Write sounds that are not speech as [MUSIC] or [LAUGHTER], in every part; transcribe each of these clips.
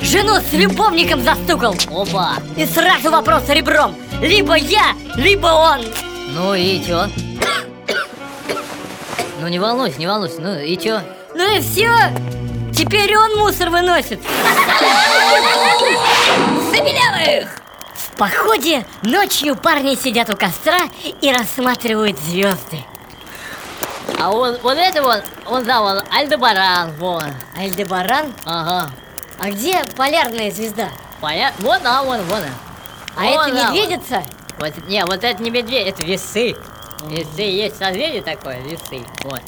жену с любовником застукал. Опа. И сразу вопрос ребром. Либо я, либо он. Ну и чё? Ну не волнуйся, не волнуйся, ну и чё? Ну и все Теперь он мусор выносит. Забелявых! В походе ночью парни сидят у костра и рассматривают звезды А он, вот это вот, он да, вон, Альдебаран, вон. Альдебаран? Ага А где полярная звезда? Понятно? Вон она, вон, вон она А Вон это она, медведица? Вот, не, вот это не медведь, это весы. Весы есть созвездие такое, весы. Вот.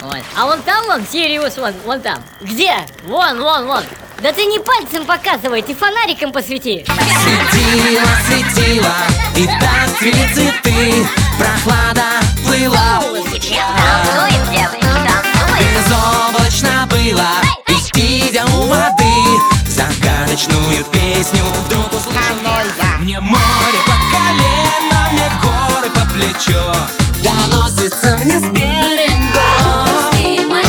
Вот. А вон там вон Сириус, вон, вон там. Где? Вон, вон, вон. Да ты не пальцем показывай, ты фонариком посвети Светила, светила, и так цвели цветы Прохлада плыла Загадочную песню вдруг услышала я Мне море по колено, мне горы по плечо. Доносится мне с берега Мне море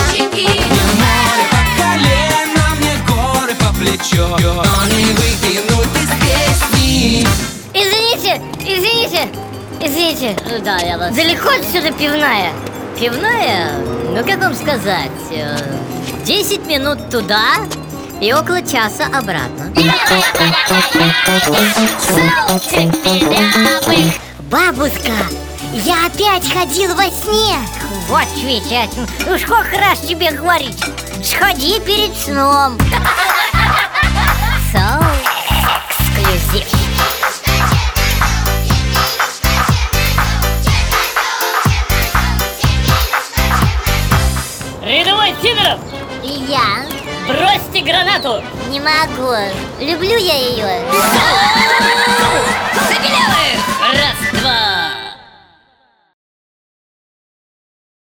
по колено, мне горы по плечо. Но не выкинуть из песни. Извините, извините, извините. Ну Да, я вас... Далеко отсюда пивная? Пивная, ну как вам сказать, э, 10 минут туда и около часа обратно. Бабушка, я опять ходил во сне. Вот Витя, ну сколько раз тебе говорить? Сходи перед сном. So эксклюзив. Рядовой Сидоров, И я бросьте гранату! не могу Люблю я ее [LAUGHS]